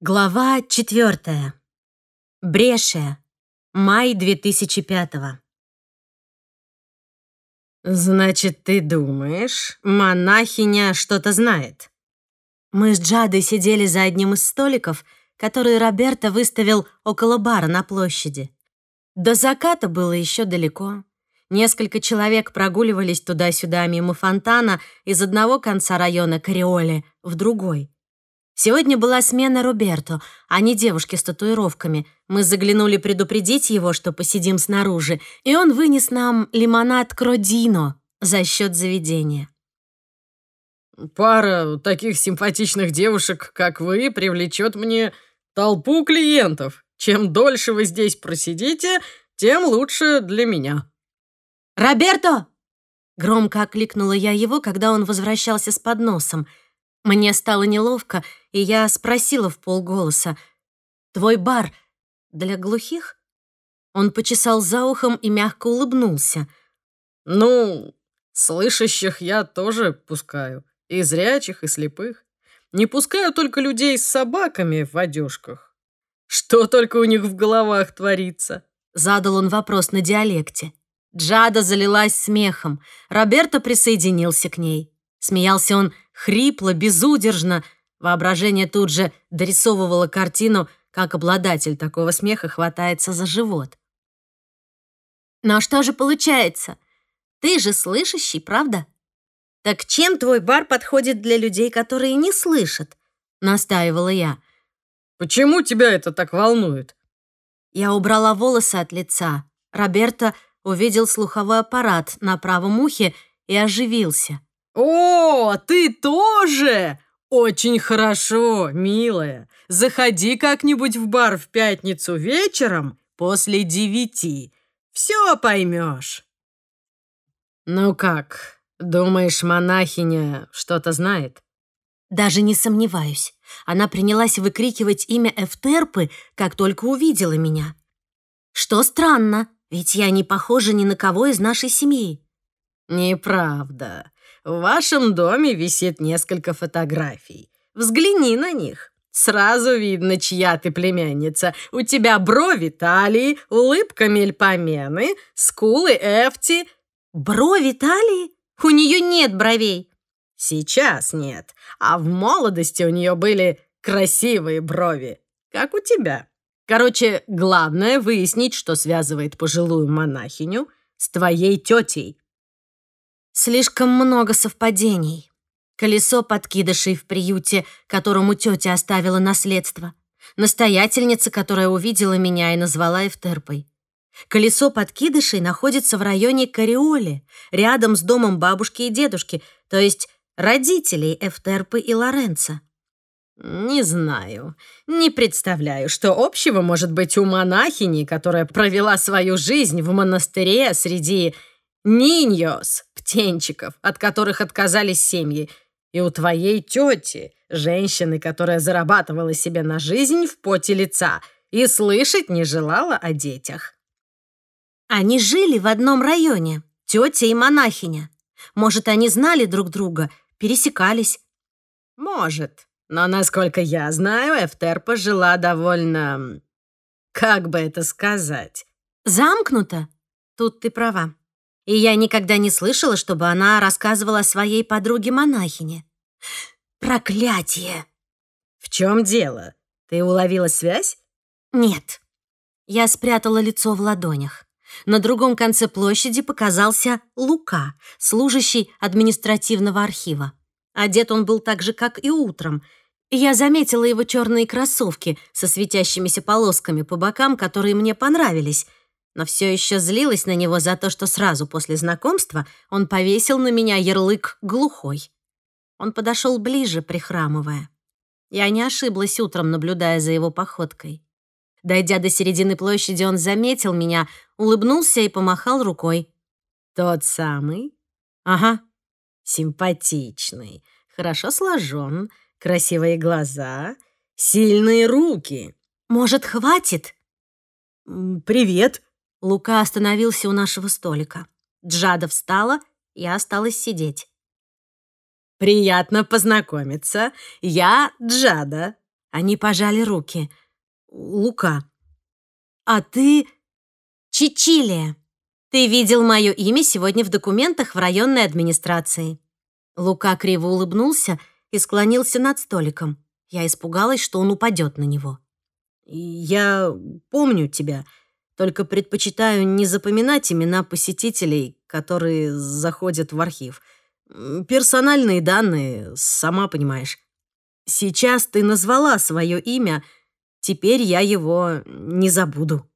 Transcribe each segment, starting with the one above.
Глава четвертая. Брешия. Май 2005 «Значит, ты думаешь, монахиня что-то знает?» Мы с Джадой сидели за одним из столиков, который Роберто выставил около бара на площади. До заката было еще далеко. Несколько человек прогуливались туда-сюда мимо фонтана из одного конца района Кариоли в другой — Сегодня была смена Роберто, а не девушки с татуировками. Мы заглянули предупредить его, что посидим снаружи, и он вынес нам лимонад Кродино за счет заведения. «Пара таких симпатичных девушек, как вы, привлечет мне толпу клиентов. Чем дольше вы здесь просидите, тем лучше для меня». «Роберто!» Громко окликнула я его, когда он возвращался с подносом — мне стало неловко, и я спросила в полголоса, «Твой бар для глухих?» Он почесал за ухом и мягко улыбнулся. «Ну, слышащих я тоже пускаю, и зрячих, и слепых. Не пускаю только людей с собаками в одежках. Что только у них в головах творится?» Задал он вопрос на диалекте. Джада залилась смехом. Роберто присоединился к ней. Смеялся он хрипло, безудержно. Воображение тут же дорисовывало картину, как обладатель такого смеха хватается за живот. «Но что же получается? Ты же слышащий, правда? Так чем твой бар подходит для людей, которые не слышат?» — настаивала я. «Почему тебя это так волнует?» Я убрала волосы от лица. Роберто увидел слуховой аппарат на правом ухе и оживился. «О, ты тоже? Очень хорошо, милая. Заходи как-нибудь в бар в пятницу вечером после девяти. Все поймешь». «Ну как, думаешь, монахиня что-то знает?» Даже не сомневаюсь. Она принялась выкрикивать имя Эфтерпы, как только увидела меня. Что странно, ведь я не похожа ни на кого из нашей семьи. «Неправда. В вашем доме висит несколько фотографий. Взгляни на них. Сразу видно, чья ты племянница. У тебя брови талии, улыбка мельпомены, скулы эфти. Брови талии? У нее нет бровей. Сейчас нет, а в молодости у нее были красивые брови, как у тебя. Короче, главное выяснить, что связывает пожилую монахиню с твоей тетей. Слишком много совпадений. Колесо подкидышей в приюте, которому тетя оставила наследство. Настоятельница, которая увидела меня и назвала Эфтерпой. Колесо подкидышей находится в районе Кариоли, рядом с домом бабушки и дедушки, то есть родителей Эфтерпы и Лоренца. «Не знаю. Не представляю, что общего может быть у монахини, которая провела свою жизнь в монастыре среди Ниньос, птенчиков, от которых отказались семьи, и у твоей тети, женщины, которая зарабатывала себе на жизнь в поте лица и слышать не желала о детях. Они жили в одном районе, тетя и монахиня. Может, они знали друг друга, пересекались? Может, но, насколько я знаю, Эфтерпа жила довольно... Как бы это сказать? Замкнуто? Тут ты права и я никогда не слышала, чтобы она рассказывала о своей подруге-монахине. Проклятие! В чем дело? Ты уловила связь? Нет. Я спрятала лицо в ладонях. На другом конце площади показался Лука, служащий административного архива. Одет он был так же, как и утром. Я заметила его черные кроссовки со светящимися полосками по бокам, которые мне понравились — но все еще злилась на него за то, что сразу после знакомства он повесил на меня ярлык «глухой». Он подошел ближе, прихрамывая. Я не ошиблась утром, наблюдая за его походкой. Дойдя до середины площади, он заметил меня, улыбнулся и помахал рукой. «Тот самый?» «Ага». «Симпатичный, хорошо сложен, красивые глаза, сильные руки». «Может, хватит?» «Привет», Лука остановился у нашего столика. Джада встала, я осталась сидеть. «Приятно познакомиться. Я Джада. Они пожали руки. «Лука, а ты...» «Чичилия. Ты видел мое имя сегодня в документах в районной администрации». Лука криво улыбнулся и склонился над столиком. Я испугалась, что он упадет на него. «Я помню тебя, только предпочитаю не запоминать имена посетителей, которые заходят в архив. Персональные данные, сама понимаешь. Сейчас ты назвала свое имя, теперь я его не забуду».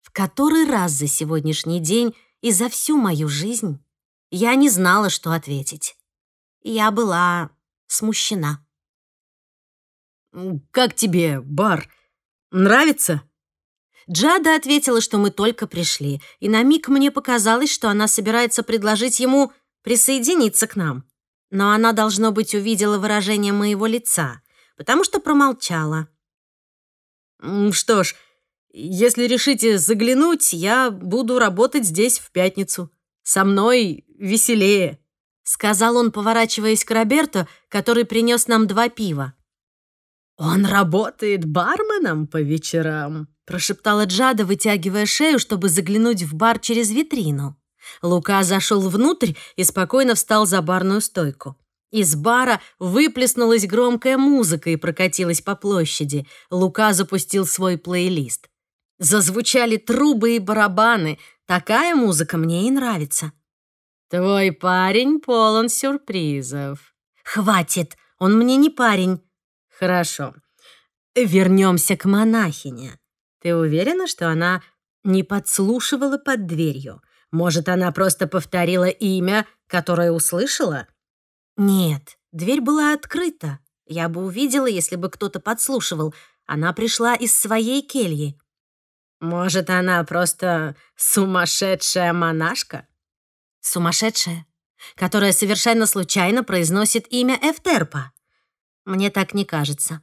В который раз за сегодняшний день и за всю мою жизнь я не знала, что ответить. Я была смущена. «Как тебе, бар? Нравится?» Джада ответила, что мы только пришли, и на миг мне показалось, что она собирается предложить ему присоединиться к нам. Но она, должно быть, увидела выражение моего лица, потому что промолчала. «Что ж, если решите заглянуть, я буду работать здесь в пятницу. Со мной веселее», — сказал он, поворачиваясь к Роберту, который принес нам два пива. «Он работает барменом по вечерам», — прошептала Джада, вытягивая шею, чтобы заглянуть в бар через витрину. Лука зашел внутрь и спокойно встал за барную стойку. Из бара выплеснулась громкая музыка и прокатилась по площади. Лука запустил свой плейлист. Зазвучали трубы и барабаны. Такая музыка мне и нравится. «Твой парень полон сюрпризов». «Хватит, он мне не парень». «Хорошо. Вернемся к монахине. Ты уверена, что она не подслушивала под дверью? Может, она просто повторила имя, которое услышала?» «Нет, дверь была открыта. Я бы увидела, если бы кто-то подслушивал. Она пришла из своей кельи». «Может, она просто сумасшедшая монашка?» «Сумасшедшая, которая совершенно случайно произносит имя Эфтерпа?» «Мне так не кажется».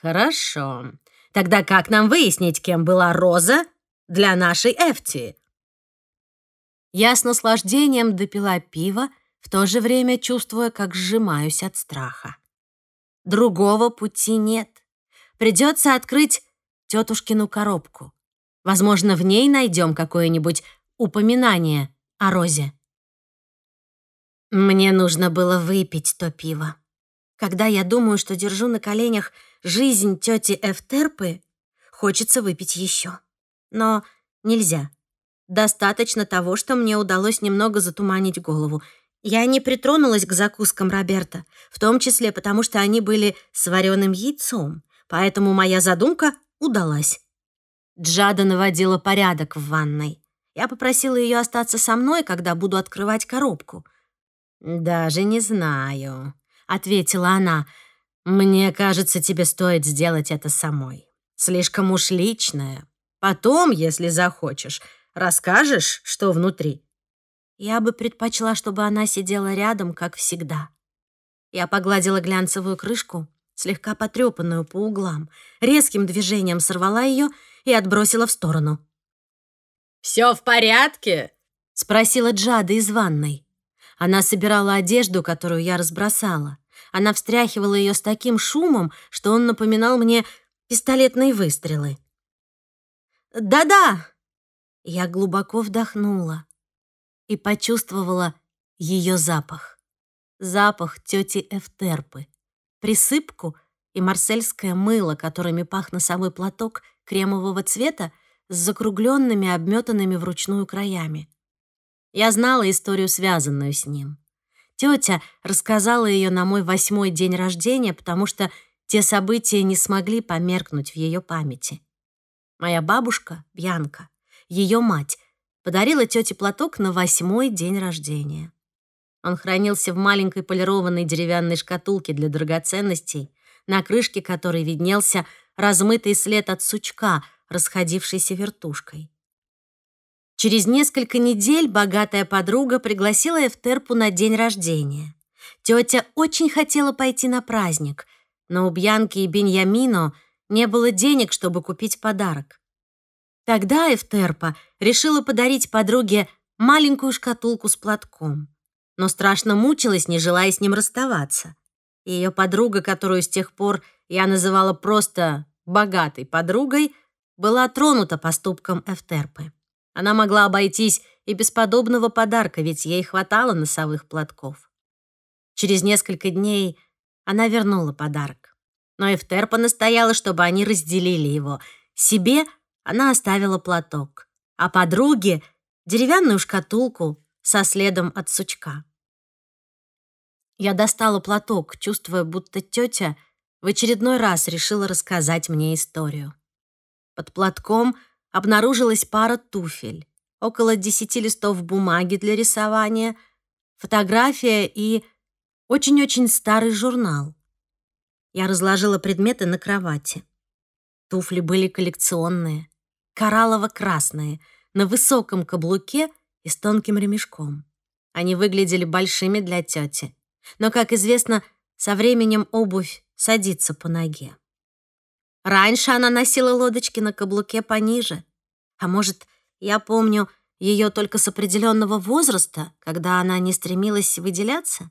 «Хорошо. Тогда как нам выяснить, кем была Роза для нашей Эфти?» Я с наслаждением допила пиво, в то же время чувствуя, как сжимаюсь от страха. Другого пути нет. Придется открыть тетушкину коробку. Возможно, в ней найдем какое-нибудь упоминание о Розе. Мне нужно было выпить то пиво. Когда я думаю, что держу на коленях жизнь тети Эфтерпы, хочется выпить еще. Но нельзя. Достаточно того, что мне удалось немного затуманить голову. Я не притронулась к закускам Роберта, в том числе потому, что они были с вареным яйцом, поэтому моя задумка удалась. Джада наводила порядок в ванной. Я попросила ее остаться со мной, когда буду открывать коробку. «Даже не знаю», — ответила она. «Мне кажется, тебе стоит сделать это самой. Слишком уж личное. Потом, если захочешь, Расскажешь, что внутри?» Я бы предпочла, чтобы она сидела рядом, как всегда. Я погладила глянцевую крышку, слегка потрепанную по углам, резким движением сорвала ее и отбросила в сторону. «Все в порядке?» — спросила Джада из ванной. Она собирала одежду, которую я разбросала. Она встряхивала ее с таким шумом, что он напоминал мне пистолетные выстрелы. «Да-да», я глубоко вдохнула и почувствовала ее запах. Запах тети Эфтерпы, присыпку и марсельское мыло, которыми пах носовой платок кремового цвета с закругленными, обметанными вручную краями. Я знала историю, связанную с ним. Тетя рассказала ее на мой восьмой день рождения, потому что те события не смогли померкнуть в ее памяти. Моя бабушка, Бьянка, ее мать, подарила тете платок на восьмой день рождения. Он хранился в маленькой полированной деревянной шкатулке для драгоценностей, на крышке которой виднелся размытый след от сучка, расходившийся вертушкой. Через несколько недель богатая подруга пригласила Эфтерпу на день рождения. Тетя очень хотела пойти на праздник, но у Бьянки и Беньямино не было денег, чтобы купить подарок. Тогда Эфтерпа решила подарить подруге маленькую шкатулку с платком, но страшно мучилась, не желая с ним расставаться. Ее подруга, которую с тех пор я называла просто богатой подругой, была тронута поступком Эфтерпы. Она могла обойтись и без подобного подарка, ведь ей хватало носовых платков. Через несколько дней она вернула подарок. Но Эфтерпа настояла, чтобы они разделили его. Себе она оставила платок, а подруге — деревянную шкатулку со следом от сучка. Я достала платок, чувствуя, будто тетя в очередной раз решила рассказать мне историю. Под платком обнаружилась пара туфель, около десяти листов бумаги для рисования, фотография и очень-очень старый журнал. Я разложила предметы на кровати. Туфли были коллекционные, кораллово-красные, на высоком каблуке и с тонким ремешком. Они выглядели большими для тети. Но, как известно, со временем обувь садится по ноге. Раньше она носила лодочки на каблуке пониже. А может, я помню ее только с определенного возраста, когда она не стремилась выделяться?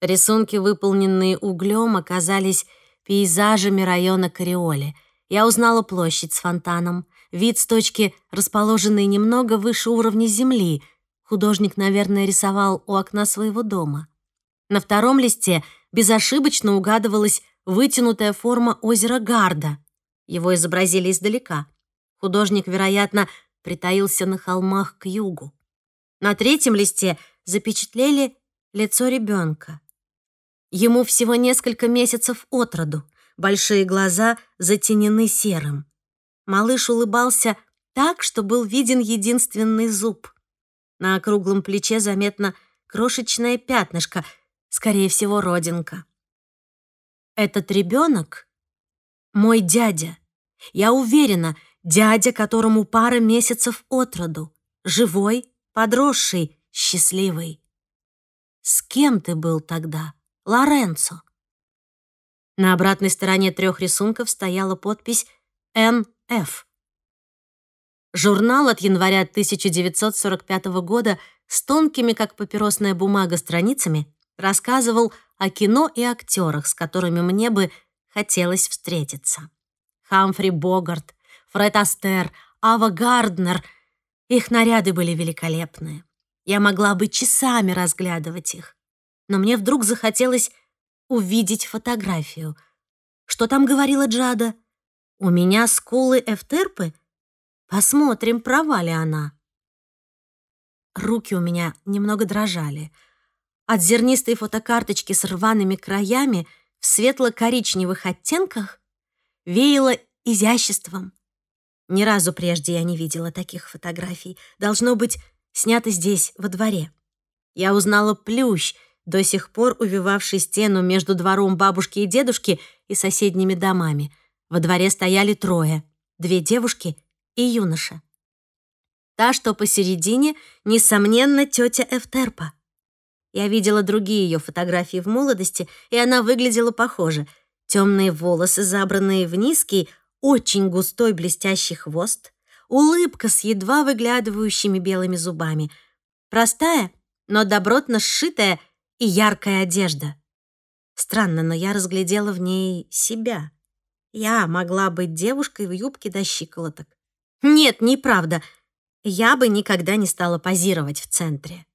Рисунки, выполненные углем, оказались пейзажами района Кариоли. Я узнала площадь с фонтаном, вид с точки, расположенной немного выше уровня земли, Художник, наверное, рисовал у окна своего дома. На втором листе безошибочно угадывалась вытянутая форма озера Гарда. Его изобразили издалека. Художник, вероятно, притаился на холмах к югу. На третьем листе запечатлели лицо ребенка. Ему всего несколько месяцев от роду, большие глаза затенены серым. Малыш улыбался так, что был виден единственный зуб. На округлом плече заметно крошечное пятнышко, скорее всего, родинка. Этот ребенок — мой дядя. Я уверена, дядя, которому пара месяцев от роду. Живой, подросший, счастливый. С кем ты был тогда, Лоренцо? На обратной стороне трех рисунков стояла подпись «Н.Ф». Журнал от января 1945 года с тонкими, как папиросная бумага, страницами рассказывал о кино и актерах, с которыми мне бы хотелось встретиться. Хамфри Богарт, Фред Астер, Ава Гарднер. Их наряды были великолепные. Я могла бы часами разглядывать их. Но мне вдруг захотелось увидеть фотографию. Что там говорила Джада? У меня скулы Эфтерпы — Посмотрим, права ли она. Руки у меня немного дрожали. От зернистой фотокарточки с рваными краями в светло-коричневых оттенках веяло изяществом. Ни разу прежде я не видела таких фотографий. Должно быть, снято здесь, во дворе. Я узнала плющ, до сих пор увивавший стену между двором бабушки и дедушки и соседними домами. Во дворе стояли трое. Две девушки и юноша. Та, что посередине, несомненно, тетя Эфтерпа. Я видела другие ее фотографии в молодости, и она выглядела похоже. Темные волосы, забранные в низкий, очень густой блестящий хвост, улыбка с едва выглядывающими белыми зубами. Простая, но добротно сшитая и яркая одежда. Странно, но я разглядела в ней себя. Я могла быть девушкой в юбке до щиколоток. Нет, неправда. Я бы никогда не стала позировать в центре.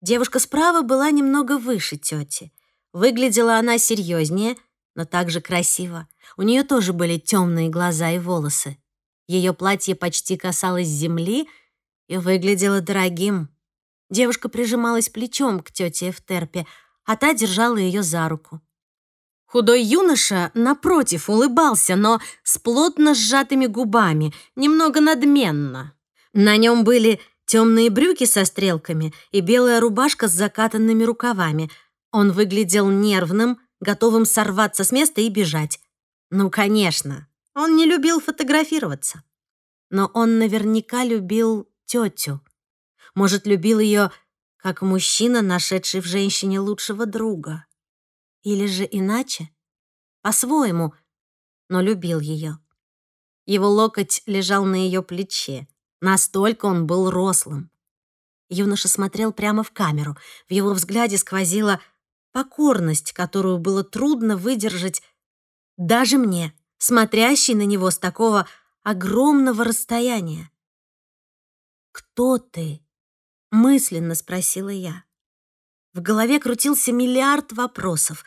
Девушка справа была немного выше тети. Выглядела она серьезнее, но также красиво. У нее тоже были темные глаза и волосы. Ее платье почти касалось земли и выглядело дорогим. Девушка прижималась плечом к тете Эфтерпе, а та держала ее за руку. Худой юноша, напротив, улыбался, но с плотно сжатыми губами, немного надменно. На нем были темные брюки со стрелками и белая рубашка с закатанными рукавами. Он выглядел нервным, готовым сорваться с места и бежать. Ну, конечно, он не любил фотографироваться. Но он наверняка любил тетю. Может, любил ее как мужчина, нашедший в женщине лучшего друга. Или же иначе? По-своему, но любил ее. Его локоть лежал на ее плече. Настолько он был рослым. Юноша смотрел прямо в камеру. В его взгляде сквозило покорность, которую было трудно выдержать даже мне, смотрящей на него с такого огромного расстояния. «Кто ты?» — мысленно спросила я. В голове крутился миллиард вопросов.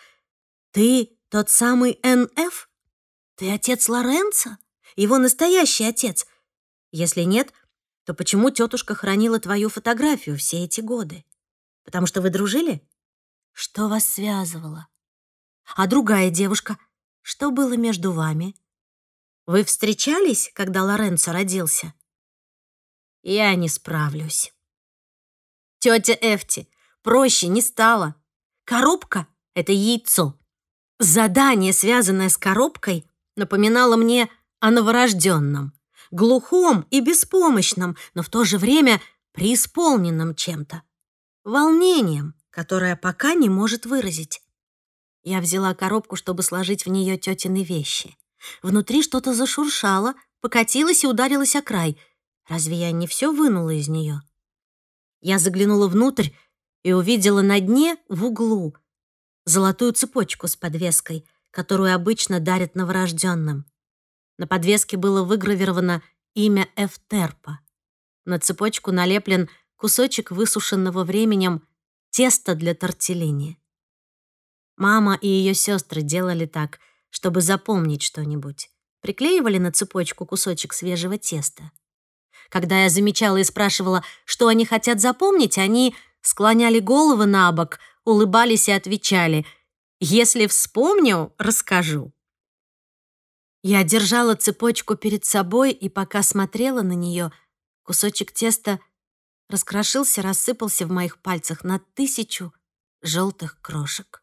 «Ты тот самый Н.Ф.? Ты отец Лоренца? Его настоящий отец? Если нет, то почему тетушка хранила твою фотографию все эти годы? Потому что вы дружили? Что вас связывало? А другая девушка? Что было между вами? Вы встречались, когда Лоренцо родился? Я не справлюсь. Тетя Эфти, проще не стало. Коробка — это яйцо. Задание, связанное с коробкой, напоминало мне о новорожденном, глухом и беспомощном, но в то же время преисполненном чем-то. Волнением, которое пока не может выразить. Я взяла коробку, чтобы сложить в нее тетины вещи. Внутри что-то зашуршало, покатилось и ударилось о край. Разве я не все вынула из нее? Я заглянула внутрь и увидела на дне, в углу, золотую цепочку с подвеской, которую обычно дарят новорожденным. На подвеске было выгравировано имя Эфтерпа. На цепочку налеплен кусочек высушенного временем теста для тортеллини. Мама и ее сестры делали так, чтобы запомнить что-нибудь. Приклеивали на цепочку кусочек свежего теста. Когда я замечала и спрашивала, что они хотят запомнить, они склоняли головы на бок, улыбались и отвечали «Если вспомню, расскажу». Я держала цепочку перед собой, и пока смотрела на нее, кусочек теста раскрошился, рассыпался в моих пальцах на тысячу желтых крошек.